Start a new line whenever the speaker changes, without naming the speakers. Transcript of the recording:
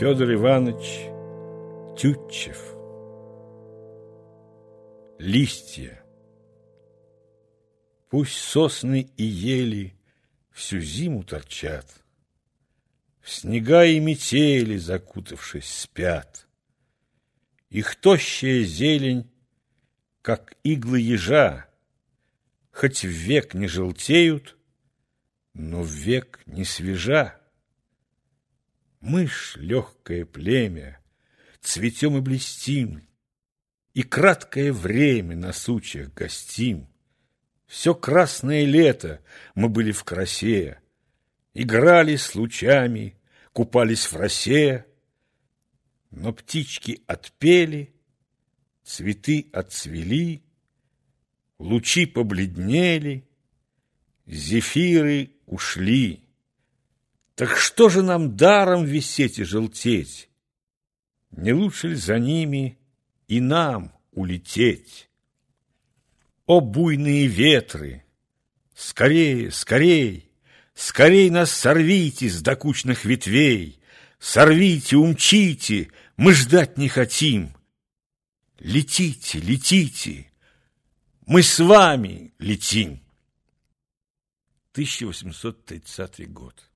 Федор Иванович Тютчев Листья Пусть сосны и ели всю зиму торчат, В снега и метели, закутавшись, спят. Их тощая зелень, как иглы ежа, Хоть век не желтеют, но век не свежа. Мышь легкое племя, цветем и блестим, И краткое время на сучьях гостим. Все красное лето мы были в красе, Играли с лучами, купались в росе, Но птички отпели, цветы отцвели, Лучи побледнели, зефиры ушли. Так что же нам даром висеть и желтеть? Не лучше ли за ними и нам улететь? О, буйные ветры! Скорее, скорей! Скорей нас сорвите с докучных ветвей! Сорвите, умчите, мы ждать не хотим! Летите, летите! Мы с вами летим! 1830 год.